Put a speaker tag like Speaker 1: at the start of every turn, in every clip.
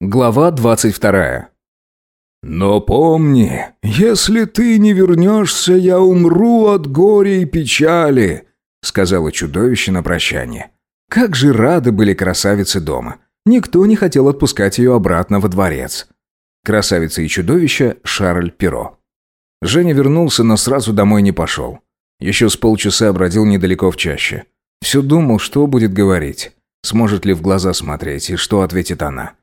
Speaker 1: Глава двадцать вторая.
Speaker 2: «Но помни, если ты не вернешься, я умру от горя и печали», сказала чудовище на прощание.
Speaker 1: Как же рады были красавицы дома. Никто не хотел отпускать ее обратно во дворец. Красавица и чудовище Шарль Перо. Женя вернулся, но сразу домой не пошел. Еще с полчаса бродил недалеко в чаще. Все думал, что будет говорить. Сможет ли в глаза смотреть, и что ответит она.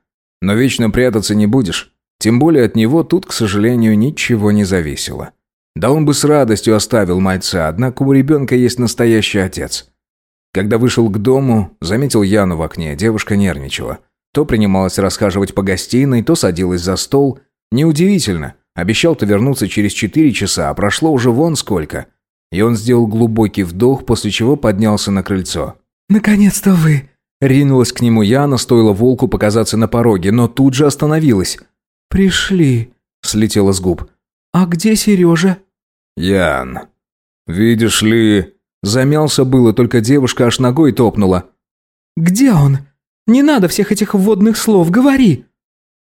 Speaker 1: Но вечно прятаться не будешь. Тем более от него тут, к сожалению, ничего не зависело. Да он бы с радостью оставил мальца, однако у ребенка есть настоящий отец. Когда вышел к дому, заметил Яну в окне, девушка нервничала. То принималась расхаживать по гостиной, то садилась за стол. Неудивительно, обещал-то вернуться через четыре часа, а прошло уже вон сколько. И он сделал глубокий вдох, после чего поднялся на крыльцо.
Speaker 3: «Наконец-то вы!»
Speaker 1: Ринулась к нему Яна, стоило волку показаться на пороге, но тут же остановилась.
Speaker 3: «Пришли», — слетела с губ. «А где Сережа?»
Speaker 2: «Ян, видишь ли...»
Speaker 1: Замялся было, только девушка аж ногой топнула.
Speaker 3: «Где он? Не надо всех этих вводных слов, говори!»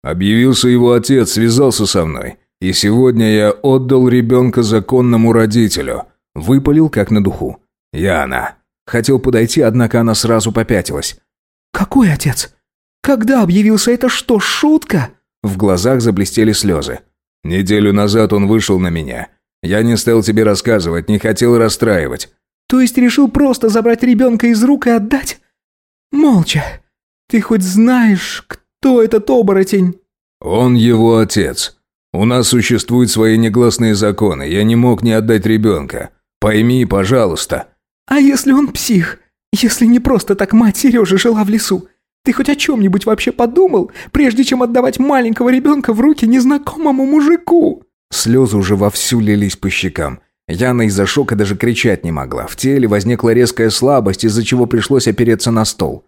Speaker 2: Объявился его отец, связался со мной. И сегодня я отдал ребенка законному родителю. Выпалил как на духу. Яна.
Speaker 1: Хотел подойти, однако она сразу попятилась.
Speaker 3: «Какой отец? Когда объявился это что, шутка?»
Speaker 1: В глазах заблестели слезы.
Speaker 2: «Неделю назад он вышел на меня. Я не стал тебе рассказывать, не хотел расстраивать».
Speaker 3: «То есть решил просто забрать ребенка из рук и отдать? Молча. Ты хоть знаешь, кто этот оборотень?»
Speaker 2: «Он его отец. У нас существуют свои негласные законы. Я не мог не отдать ребенка. Пойми, пожалуйста».
Speaker 3: «А если он псих? Если не просто так мать Сережи жила в лесу? Ты хоть о чем-нибудь вообще подумал, прежде чем отдавать маленького ребенка в руки незнакомому мужику?»
Speaker 1: Слезы уже вовсю лились по щекам. Яна из-за шока даже кричать не могла. В теле возникла резкая слабость, из-за чего пришлось опереться на стол.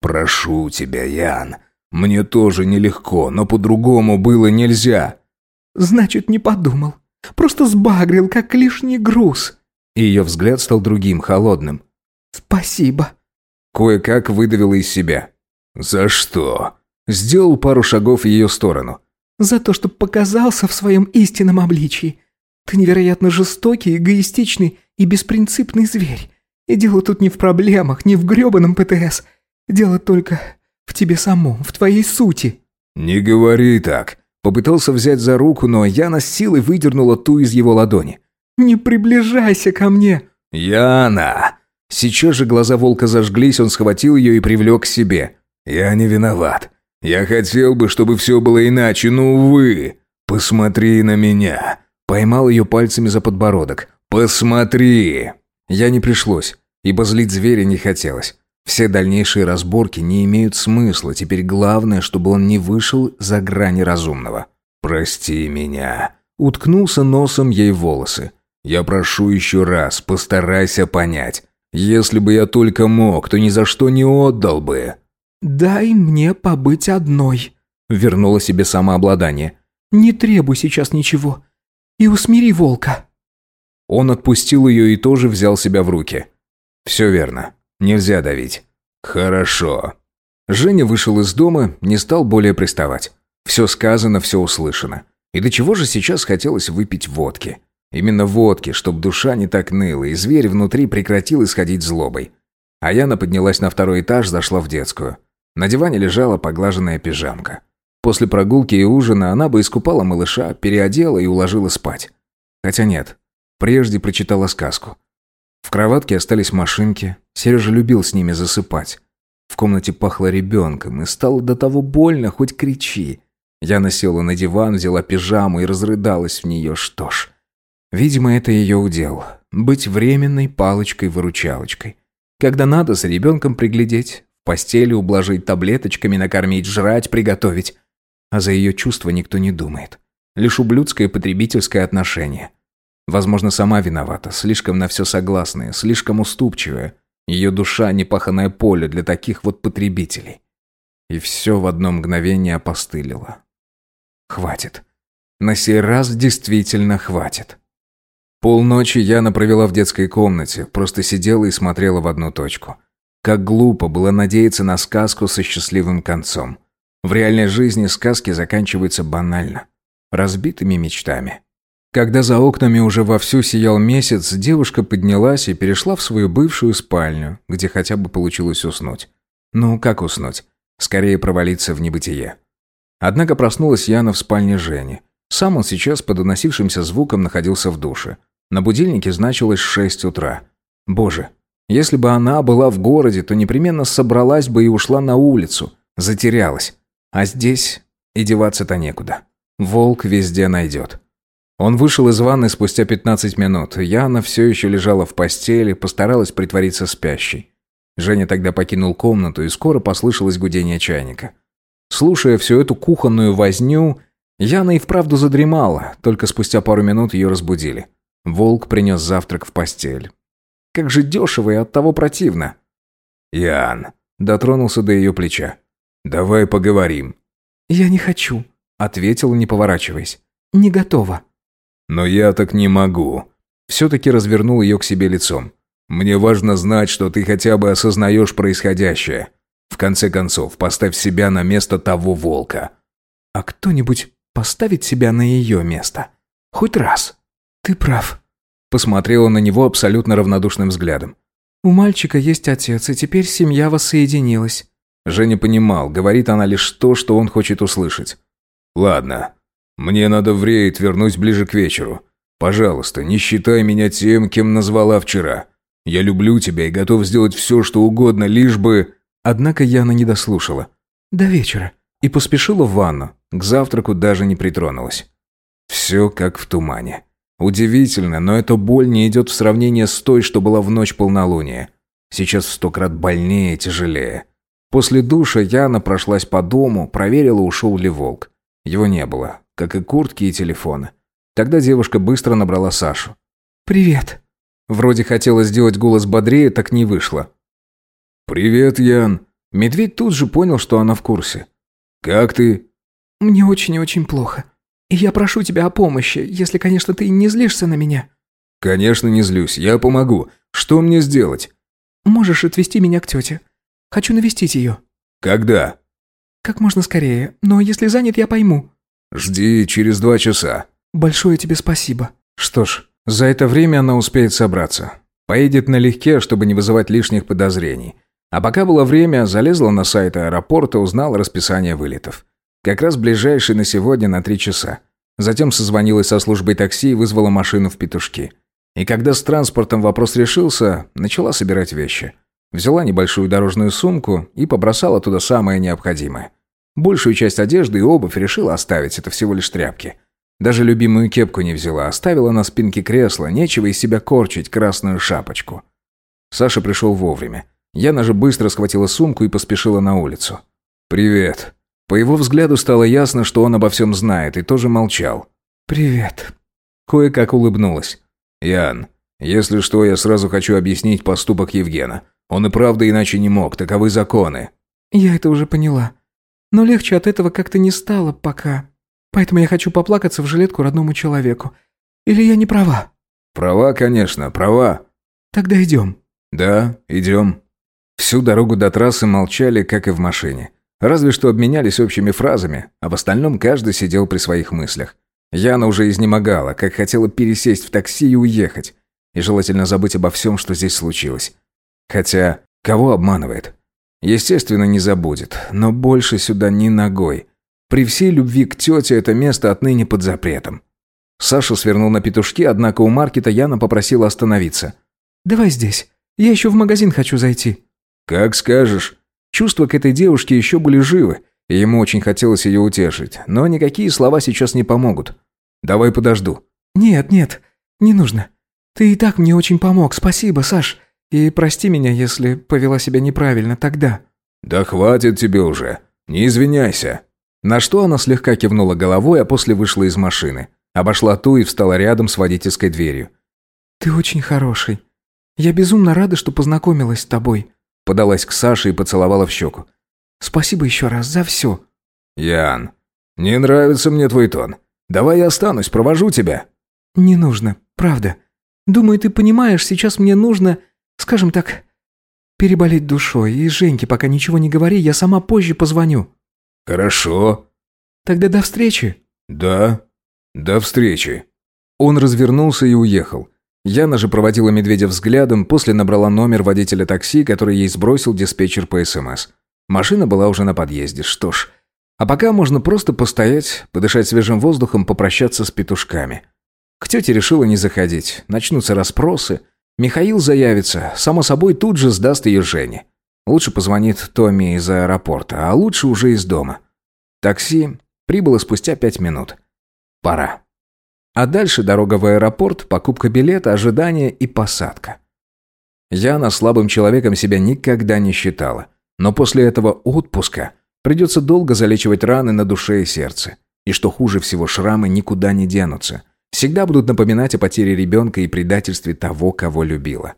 Speaker 2: «Прошу тебя, Ян. Мне тоже нелегко, но по-другому было нельзя».
Speaker 3: «Значит, не подумал. Просто сбагрил, как лишний груз».
Speaker 1: И ее взгляд стал другим, холодным.
Speaker 3: «Спасибо».
Speaker 1: Кое-как выдавила из себя.
Speaker 2: «За что?»
Speaker 1: Сделал пару шагов в ее сторону.
Speaker 3: «За то, что показался в своем истинном обличии. Ты невероятно жестокий, эгоистичный и беспринципный зверь. И дело тут не в проблемах, не в грёбаном ПТС. Дело только в тебе самом, в твоей сути».
Speaker 2: «Не говори так».
Speaker 1: Попытался взять за руку, но Яна с силой выдернула ту из его ладони.
Speaker 3: «Не приближайся ко мне!»
Speaker 2: «Яна!»
Speaker 1: Сейчас же глаза волка зажглись, он схватил ее и привлек к себе.
Speaker 2: «Я не виноват. Я хотел бы, чтобы все было иначе, но, увы. Посмотри на меня!»
Speaker 1: Поймал ее пальцами за подбородок.
Speaker 2: «Посмотри!»
Speaker 1: Я не пришлось, ибо злить зверя не хотелось. Все дальнейшие разборки не имеют смысла, теперь главное, чтобы он не вышел за грани разумного.
Speaker 2: «Прости меня»,
Speaker 1: уткнулся носом ей волосы.
Speaker 2: «Я прошу еще раз, постарайся понять. Если бы я только мог, то ни за что не отдал бы».
Speaker 3: «Дай мне побыть одной», —
Speaker 1: вернула себе самообладание.
Speaker 3: «Не требуй сейчас ничего. И усмири волка».
Speaker 1: Он отпустил ее и тоже взял себя в руки. «Все верно. Нельзя давить».
Speaker 2: «Хорошо».
Speaker 1: Женя вышел из дома, не стал более приставать. Все сказано, все услышано. И до чего же сейчас хотелось выпить водки? Именно водки, чтобы душа не так ныла, и зверь внутри прекратил исходить злобой. А Яна поднялась на второй этаж, зашла в детскую. На диване лежала поглаженная пижамка. После прогулки и ужина она бы искупала малыша, переодела и уложила спать. Хотя нет, прежде прочитала сказку. В кроватке остались машинки, Сережа любил с ними засыпать. В комнате пахло ребенком, и стало до того больно, хоть кричи. Яна села на диван, взяла пижаму и разрыдалась в нее. Что ж, видимо, это ее удел. Быть временной палочкой-выручалочкой. Когда надо, за ребенком приглядеть, в постели ублажить таблеточками, накормить, жрать, приготовить. А за ее чувства никто не думает. Лишь ублюдское потребительское отношение. Возможно, сама виновата, слишком на все согласная, слишком уступчивая. Ее душа – непаханное поле для таких вот потребителей. И все в одно мгновение опостылило. Хватит. На сей раз действительно хватит. Полночи Яна провела в детской комнате, просто сидела и смотрела в одну точку. Как глупо было надеяться на сказку со счастливым концом. В реальной жизни сказки заканчиваются банально. Разбитыми мечтами. Когда за окнами уже вовсю сиял месяц, девушка поднялась и перешла в свою бывшую спальню, где хотя бы получилось уснуть. Ну, как уснуть? Скорее провалиться в небытие. Однако проснулась Яна в спальне Жени. Сам он сейчас под уносившимся звуком находился в душе. На будильнике значилось шесть утра. Боже, если бы она была в городе, то непременно собралась бы и ушла на улицу. Затерялась. А здесь и деваться-то некуда. Волк везде найдет. Он вышел из ванны спустя 15 минут. Яна все еще лежала в постели, постаралась притвориться спящей. Женя тогда покинул комнату, и скоро послышалось гудение чайника. Слушая всю эту кухонную возню, Яна и вправду задремала, только спустя пару минут ее разбудили. Волк принес завтрак в постель. Как же дешево и оттого противно.
Speaker 2: «Ян», —
Speaker 1: дотронулся до ее плеча.
Speaker 2: «Давай поговорим».
Speaker 3: «Я не хочу», —
Speaker 1: ответила, не поворачиваясь.
Speaker 3: «Не готова».
Speaker 2: «Но я так не могу».
Speaker 1: Все-таки развернул ее к себе лицом.
Speaker 2: «Мне важно знать, что ты хотя бы осознаешь происходящее. В конце концов, поставь себя на место того волка».
Speaker 1: «А кто-нибудь поставит себя на ее место? Хоть раз?»
Speaker 3: «Ты прав», —
Speaker 1: посмотрела на него абсолютно равнодушным взглядом.
Speaker 3: «У мальчика есть отец, и теперь семья воссоединилась».
Speaker 1: Женя понимал, говорит она лишь то, что он хочет услышать.
Speaker 2: «Ладно, мне надо в рейд вернуть ближе к вечеру. Пожалуйста, не считай меня тем, кем назвала вчера. Я люблю тебя и готов сделать все, что угодно, лишь бы...»
Speaker 1: Однако Яна не дослушала.
Speaker 3: «До вечера».
Speaker 1: И поспешила в ванну. К завтраку даже не притронулась. Все как в тумане. Удивительно, но эта боль не идет в сравнение с той, что была в ночь полнолуния. Сейчас в сто крат больнее и тяжелее. После душа Яна прошлась по дому, проверила, ушел ли волк. Его не было как и куртки и телефоны. Тогда девушка быстро набрала Сашу.
Speaker 3: «Привет».
Speaker 1: Вроде хотела сделать голос бодрее, так не вышло.
Speaker 2: «Привет, Ян».
Speaker 1: Медведь тут же понял, что она в курсе.
Speaker 2: «Как ты?»
Speaker 3: «Мне очень и очень плохо. Я прошу тебя о помощи, если, конечно, ты не злишься на меня».
Speaker 2: «Конечно не злюсь, я помогу. Что мне сделать?»
Speaker 3: «Можешь отвезти меня к тете. Хочу навестить ее».
Speaker 2: «Когда?»
Speaker 3: «Как можно скорее, но если занят, я пойму».
Speaker 2: «Жди через два часа».
Speaker 3: «Большое тебе спасибо».
Speaker 1: Что ж, за это время она успеет собраться. Поедет налегке, чтобы не вызывать лишних подозрений. А пока было время, залезла на сайт аэропорта, узнала расписание вылетов. Как раз ближайший на сегодня на три часа. Затем созвонилась со службой такси и вызвала машину в петушки. И когда с транспортом вопрос решился, начала собирать вещи. Взяла небольшую дорожную сумку и побросала туда самое необходимое. Большую часть одежды и обувь решила оставить, это всего лишь тряпки. Даже любимую кепку не взяла, оставила на спинке кресла, нечего из себя корчить красную шапочку. Саша пришел вовремя. Яна же быстро схватила сумку и поспешила на улицу. «Привет». По его взгляду стало ясно, что он обо всем знает, и тоже молчал.
Speaker 3: «Привет».
Speaker 1: Кое-как улыбнулась.
Speaker 2: «Ян, если что, я сразу хочу объяснить поступок Евгена. Он и правда иначе не мог, таковы законы».
Speaker 3: «Я это уже поняла. Но легче от этого как-то не стало пока. Поэтому я хочу поплакаться в жилетку родному человеку. Или я не права?»
Speaker 2: «Права, конечно, права».
Speaker 3: «Тогда идем».
Speaker 2: «Да, идем».
Speaker 1: Всю дорогу до трассы молчали, как и в машине. Разве что обменялись общими фразами, а в остальном каждый сидел при своих мыслях. Яна уже изнемогала, как хотела пересесть в такси и уехать. И желательно забыть обо всем, что здесь случилось. Хотя, кого обманывает? Естественно, не забудет, но больше сюда ни ногой. При всей любви к тете это место отныне под запретом. Саша свернул на петушки, однако у маркета Яна попросила остановиться.
Speaker 3: «Давай здесь. Я еще в магазин хочу зайти».
Speaker 2: «Как скажешь».
Speaker 1: Чувства к этой девушке еще были живы, и ему очень хотелось ее утешить, но никакие слова сейчас не помогут. «Давай подожду».
Speaker 3: «Нет, нет, не нужно. Ты и так мне очень помог, спасибо, Саш. И прости меня, если повела себя неправильно тогда».
Speaker 2: «Да хватит тебе уже. Не извиняйся».
Speaker 1: На что она слегка кивнула головой, а после вышла из машины. Обошла ту и встала рядом с водительской дверью.
Speaker 3: «Ты очень хороший. Я безумно рада, что познакомилась с тобой».
Speaker 1: Подалась к Саше и поцеловала в щеку.
Speaker 3: «Спасибо еще раз за все».
Speaker 2: «Ян, не нравится мне твой тон. Давай я останусь, провожу тебя».
Speaker 3: «Не нужно, правда. Думаю, ты понимаешь, сейчас мне нужно скажем так, переболеть душой. И Женьке пока ничего не говори, я сама позже позвоню».
Speaker 2: Хорошо.
Speaker 3: Тогда до встречи.
Speaker 2: Да. До встречи.
Speaker 1: Он развернулся и уехал. Яна же проводила медведя взглядом, после набрала номер водителя такси, который ей сбросил диспетчер по СМС. Машина была уже на подъезде, что ж. А пока можно просто постоять, подышать свежим воздухом, попрощаться с петушками. К тете решила не заходить. Начнутся расспросы. Михаил заявится, само собой тут же сдаст ее Жене. Лучше позвонит Томми из аэропорта, а лучше уже из дома. Такси прибыло спустя пять минут. Пора. А дальше дорога в аэропорт, покупка билета, ожидание и посадка. Яна слабым человеком себя никогда не считала. Но после этого отпуска придется долго залечивать раны на душе и сердце. И что хуже всего, шрамы никуда не денутся. Всегда будут напоминать о потере ребенка и предательстве того, кого любила.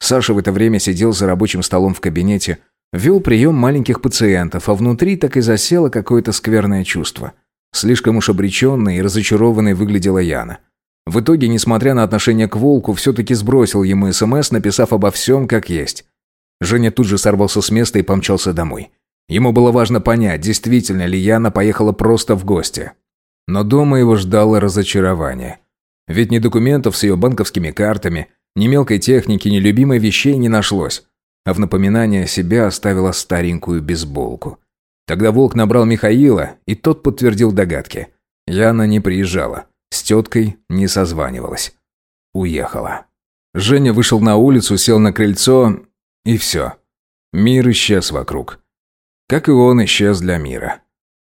Speaker 1: Саша в это время сидел за рабочим столом в кабинете, вел прием маленьких пациентов, а внутри так и засело какое-то скверное чувство – Слишком уж обреченной и разочарованной выглядела Яна. В итоге, несмотря на отношение к волку, все-таки сбросил ему СМС, написав обо всем как есть. Женя тут же сорвался с места и помчался домой. Ему было важно понять, действительно ли Яна поехала просто в гости. Но дома его ждало разочарование. Ведь ни документов с ее банковскими картами, ни мелкой техники, ни любимой вещей не нашлось. А в напоминание о себе оставила старенькую бейсболку. Тогда Волк набрал Михаила, и тот подтвердил догадки. Яна не приезжала. С теткой не созванивалась. Уехала. Женя вышел на улицу, сел на крыльцо, и все. Мир исчез вокруг. Как и он исчез для мира.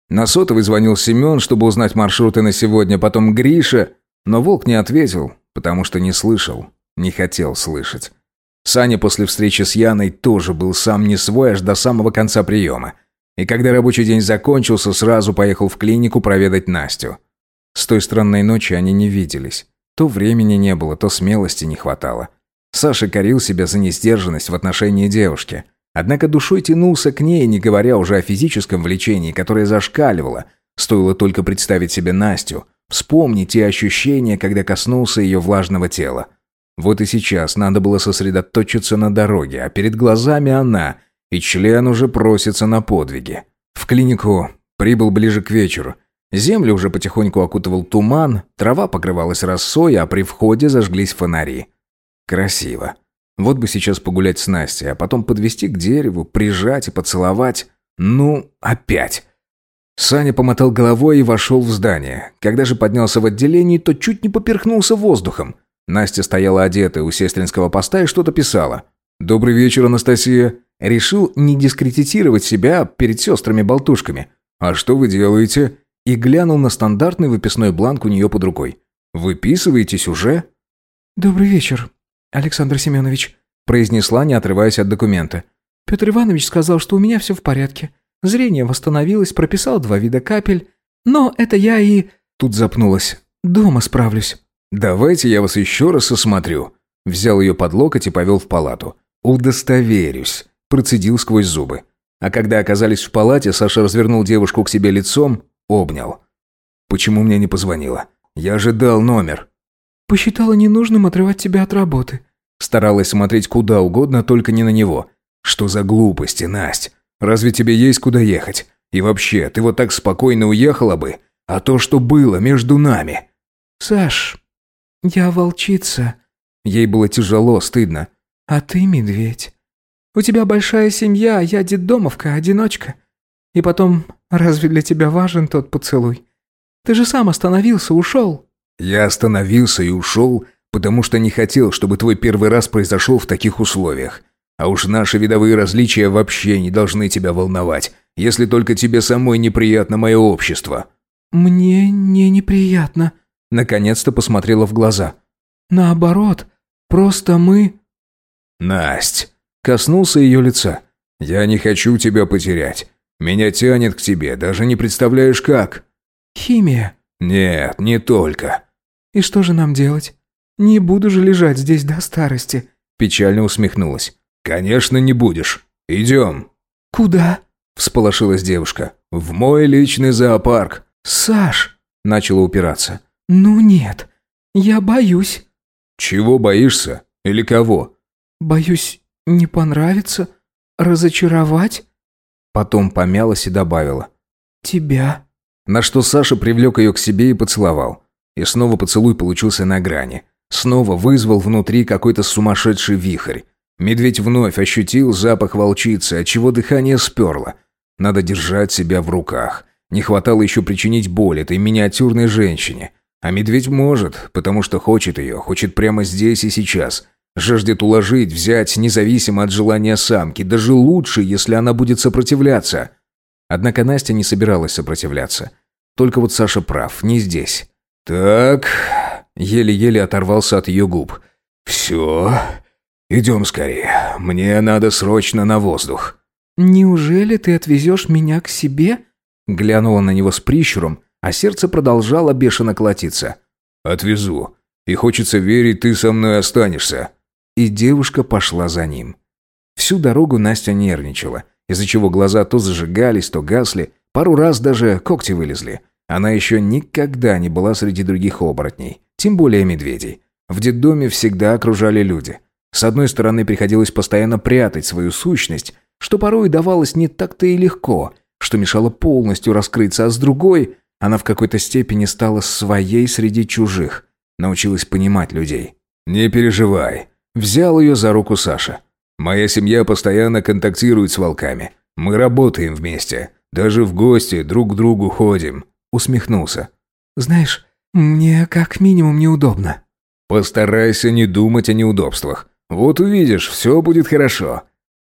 Speaker 1: На сотовый звонил Семен, чтобы узнать маршруты на сегодня, потом Гриша, но Волк не ответил, потому что не слышал, не хотел слышать. Саня после встречи с Яной тоже был сам не свой аж до самого конца приема. И когда рабочий день закончился, сразу поехал в клинику проведать Настю. С той странной ночи они не виделись. То времени не было, то смелости не хватало. Саша корил себя за несдержанность в отношении девушки. Однако душой тянулся к ней, не говоря уже о физическом влечении, которое зашкаливало. Стоило только представить себе Настю, вспомнить те ощущения, когда коснулся ее влажного тела. Вот и сейчас надо было сосредоточиться на дороге, а перед глазами она – и член уже просится на подвиги. В клинику прибыл ближе к вечеру. Землю уже потихоньку окутывал туман, трава покрывалась росой, а при входе зажглись фонари. Красиво. Вот бы сейчас погулять с Настей, а потом подвести к дереву, прижать и поцеловать. Ну, опять. Саня помотал головой и вошел в здание. Когда же поднялся в отделении, то чуть не поперхнулся воздухом. Настя стояла одетая у сестринского поста и что-то писала. «Добрый вечер, Анастасия. Решил не дискредитировать себя перед сестрами-болтушками. «А что вы делаете?» И глянул на стандартный выписной бланк у нее под рукой. «Выписываетесь уже?»
Speaker 3: «Добрый вечер, Александр Семенович», произнесла, не отрываясь от документа. «Петр Иванович сказал, что у меня все в порядке. Зрение восстановилось, прописал два вида капель. Но это я и...» Тут запнулась. «Дома справлюсь».
Speaker 1: «Давайте я вас еще раз осмотрю». Взял ее под локоть и повел в палату. «Удостоверюсь». Процедил сквозь зубы. А когда оказались в палате, Саша развернул девушку к себе лицом, обнял. «Почему мне не позвонила? Я ожидал номер».
Speaker 3: «Посчитала ненужным отрывать тебя от работы».
Speaker 1: Старалась смотреть куда угодно, только не на него. «Что за глупости, Насть? Разве тебе есть куда ехать? И вообще, ты вот так спокойно уехала бы? А то, что было между нами...»
Speaker 3: «Саш, я волчица».
Speaker 1: Ей было тяжело, стыдно.
Speaker 3: «А ты медведь. У тебя большая семья, а я детдомовка, одиночка. И потом, разве для тебя важен тот поцелуй? Ты же сам остановился, ушел».
Speaker 1: «Я остановился и ушел, потому что не хотел, чтобы твой первый раз произошел в таких условиях. А уж наши видовые различия вообще не должны тебя волновать, если только тебе самой неприятно мое общество».
Speaker 3: «Мне не неприятно», —
Speaker 1: наконец-то посмотрела в глаза.
Speaker 3: «Наоборот, просто мы...»
Speaker 1: «Насть, Коснулся ее лица. «Я не хочу тебя потерять. Меня тянет к тебе, даже не представляешь как».
Speaker 3: «Химия?»
Speaker 1: «Нет, не только».
Speaker 3: «И что же нам делать? Не буду же лежать здесь до старости».
Speaker 1: Печально усмехнулась. «Конечно, не будешь. Идем».
Speaker 3: «Куда?»
Speaker 1: Всполошилась девушка. «В мой личный зоопарк».
Speaker 3: «Саш!»
Speaker 1: Начала упираться.
Speaker 3: «Ну нет. Я боюсь».
Speaker 1: «Чего боишься? Или кого?»
Speaker 3: «Боюсь не понравится? Разочаровать?»
Speaker 1: Потом помялась и добавила.
Speaker 3: тебя».
Speaker 1: На что Саша привлек ее к себе и поцеловал. И снова поцелуй получился на грани. Снова вызвал внутри какой-то сумасшедший вихрь. Медведь вновь ощутил запах волчицы, отчего дыхание сперло. Надо держать себя в руках. Не хватало еще причинить боль этой миниатюрной женщине. А медведь может, потому что хочет ее, хочет прямо здесь и сейчас. Жаждет уложить, взять, независимо от желания самки. Даже лучше, если она будет сопротивляться. Однако Настя не собиралась сопротивляться. Только вот Саша прав, не здесь. «Так...» Еле-еле оторвался от ее губ. «Все. Идем скорее. Мне надо срочно на воздух».
Speaker 3: «Неужели ты отвезешь меня к себе?»
Speaker 1: Глянула на него с прищуром, а сердце продолжало бешено колотиться.
Speaker 2: «Отвезу. И хочется верить, ты со мной останешься».
Speaker 1: И девушка пошла за ним. Всю дорогу Настя нервничала, из-за чего глаза то зажигались, то гасли, пару раз даже когти вылезли. Она еще никогда не была среди других оборотней, тем более медведей. В детдоме всегда окружали люди. С одной стороны, приходилось постоянно прятать свою сущность, что порой давалось не так-то и легко, что мешало полностью раскрыться, а с другой, она в какой-то степени стала своей среди чужих, научилась понимать людей.
Speaker 2: «Не переживай», — взял ее за руку Саша. «Моя семья постоянно контактирует с волками. Мы работаем вместе, даже в гости друг к другу ходим», — усмехнулся.
Speaker 3: «Знаешь, мне как минимум неудобно».
Speaker 2: «Постарайся не думать о неудобствах. Вот увидишь, все будет хорошо».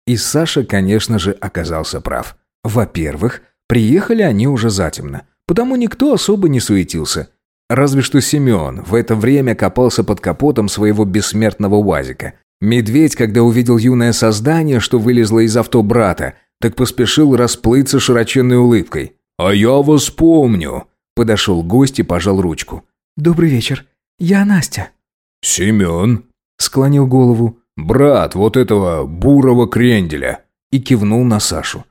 Speaker 1: И Саша, конечно же, оказался прав. Во-первых, приехали они уже затемно, потому никто особо не суетился. Разве что Семен в это время копался под капотом своего бессмертного УАЗика. Медведь, когда увидел юное создание, что вылезло из авто брата, так поспешил расплыться широченной улыбкой.
Speaker 2: «А я вас помню!»
Speaker 1: Подошел гость и пожал ручку.
Speaker 3: «Добрый вечер. Я Настя».
Speaker 2: «Семен?»
Speaker 1: Склонил голову.
Speaker 2: «Брат вот этого бурого кренделя».
Speaker 1: И кивнул на Сашу.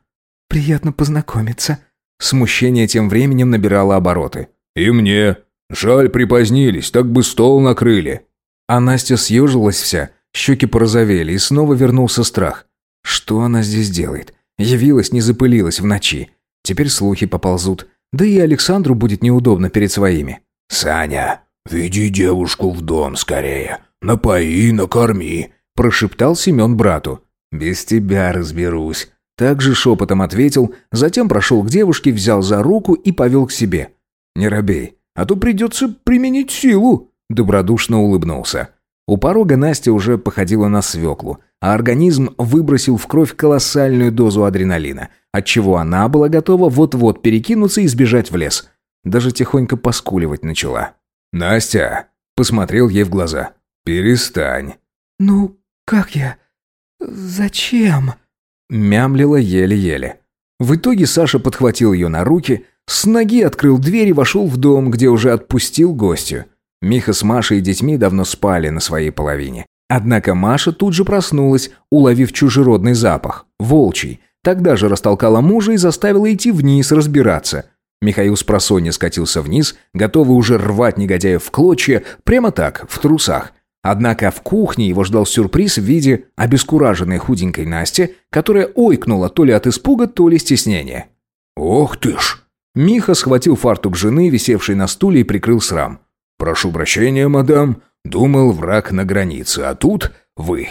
Speaker 3: «Приятно познакомиться».
Speaker 1: Смущение тем временем набирало обороты.
Speaker 2: «И мне. Жаль, припозднились, так бы стол накрыли».
Speaker 1: А Настя съежилась вся, щеки порозовели, и снова вернулся страх. Что она здесь делает? Явилась, не запылилась в ночи. Теперь слухи поползут. Да и Александру будет неудобно перед своими.
Speaker 2: «Саня, веди девушку в дом скорее. Напои, накорми», –
Speaker 1: прошептал Семен брату. «Без тебя разберусь». Также шепотом ответил, затем прошел к девушке, взял за руку и повел к себе. «Не робей, а то придется применить силу», – добродушно улыбнулся. У порога Настя уже походила на свеклу, а организм выбросил в кровь колоссальную дозу адреналина, отчего она была готова вот-вот перекинуться и сбежать в лес. Даже тихонько поскуливать начала.
Speaker 2: «Настя!» – посмотрел ей в глаза. «Перестань».
Speaker 3: «Ну, как я? Зачем?»
Speaker 1: Мямлила еле-еле. В итоге Саша подхватил ее на руки, с ноги открыл дверь и вошел в дом, где уже отпустил гостю. Миха с Машей и детьми давно спали на своей половине. Однако Маша тут же проснулась, уловив чужеродный запах, волчий. Тогда же растолкала мужа и заставила идти вниз разбираться. Михаил с просонья скатился вниз, готовый уже рвать негодяев в клочья, прямо так, в трусах. Однако в кухне его ждал сюрприз в виде обескураженной худенькой Насти, которая ойкнула то ли от испуга, то ли стеснения.
Speaker 2: «Ох ты ж!»
Speaker 1: Миха схватил фартук жены, висевший на стуле, и прикрыл срам.
Speaker 2: «Прошу прощения, мадам. Думал, враг на границе, а тут вы».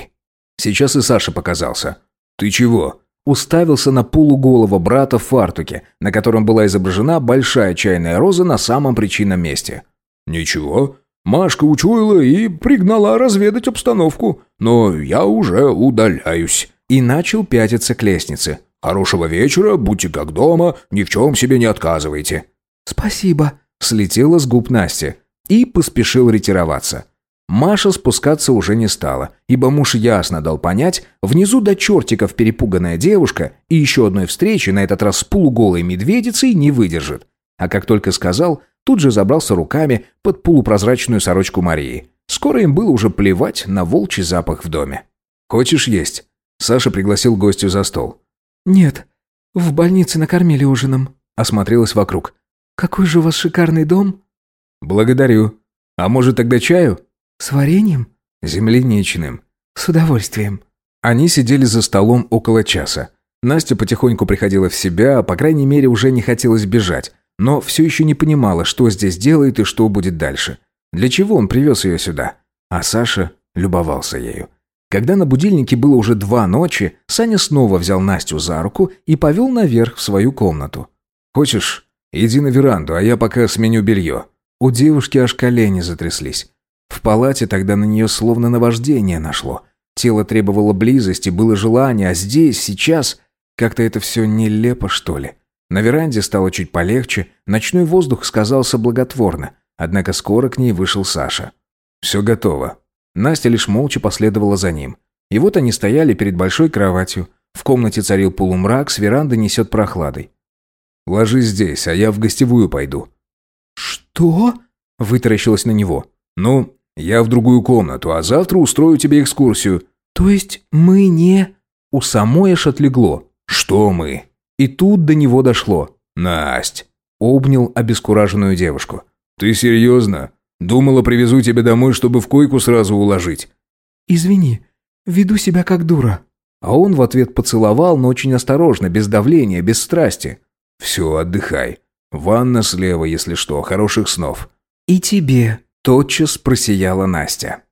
Speaker 1: Сейчас и Саша показался.
Speaker 2: «Ты чего?»
Speaker 1: Уставился на полуголого брата в фартуке, на котором была изображена большая чайная роза на самом причинном месте.
Speaker 2: «Ничего. Машка учуяла и пригнала разведать обстановку, но я уже удаляюсь».
Speaker 1: И начал пятиться к лестнице.
Speaker 2: «Хорошего вечера, будьте как дома, ни в чем себе не отказывайте».
Speaker 3: «Спасибо», —
Speaker 1: слетела с губ Насти. И поспешил ретироваться. Маша спускаться уже не стала, ибо муж ясно дал понять, внизу до чертиков перепуганная девушка и еще одной встречи, на этот раз с полуголой медведицей, не выдержит. А как только сказал, тут же забрался руками под полупрозрачную сорочку Марии. Скоро им было уже плевать на волчий запах в доме. «Хочешь есть?» Саша пригласил гостю за стол.
Speaker 3: «Нет, в больнице накормили ужином», —
Speaker 1: осмотрелась вокруг.
Speaker 3: «Какой же у вас шикарный дом?»
Speaker 1: «Благодарю. А может тогда чаю?»
Speaker 3: «С вареньем?»
Speaker 1: «Земляничным».
Speaker 3: «С удовольствием».
Speaker 1: Они сидели за столом около часа. Настя потихоньку приходила в себя, а по крайней мере уже не хотелось бежать, но все еще не понимала, что здесь делает и что будет дальше. Для чего он привез ее сюда? А Саша любовался ею. Когда на будильнике было уже два ночи, Саня снова взял Настю за руку и повел наверх в свою комнату.
Speaker 2: «Хочешь, иди на веранду, а я пока сменю белье».
Speaker 1: У девушки аж колени затряслись. В палате тогда на нее словно наваждение нашло. Тело требовало близости, было желание, а здесь, сейчас... Как-то это все нелепо, что ли. На веранде стало чуть полегче, ночной воздух сказался благотворно. Однако скоро к ней вышел Саша.
Speaker 2: «Все готово».
Speaker 1: Настя лишь молча последовала за ним. И вот они стояли перед большой кроватью. В комнате царил полумрак, с веранды несет прохладой.
Speaker 2: «Ложись здесь, а я в гостевую пойду».
Speaker 3: «Что?»
Speaker 1: – вытаращилась на него.
Speaker 2: «Ну, я в другую комнату, а завтра устрою тебе экскурсию».
Speaker 3: «То есть мы не...»
Speaker 1: У самой аж отлегло.
Speaker 2: «Что мы?»
Speaker 1: И тут до него дошло.
Speaker 2: «Насть!»
Speaker 1: Обнял обескураженную девушку.
Speaker 2: «Ты серьезно? Думала, привезу тебя домой, чтобы в койку сразу уложить?»
Speaker 3: «Извини, веду себя как дура».
Speaker 1: А он в ответ поцеловал, но очень осторожно, без давления, без страсти.
Speaker 2: «Все, отдыхай. Ванна слева, если что. Хороших снов».
Speaker 3: «И тебе».
Speaker 1: Тотчас просияла Настя.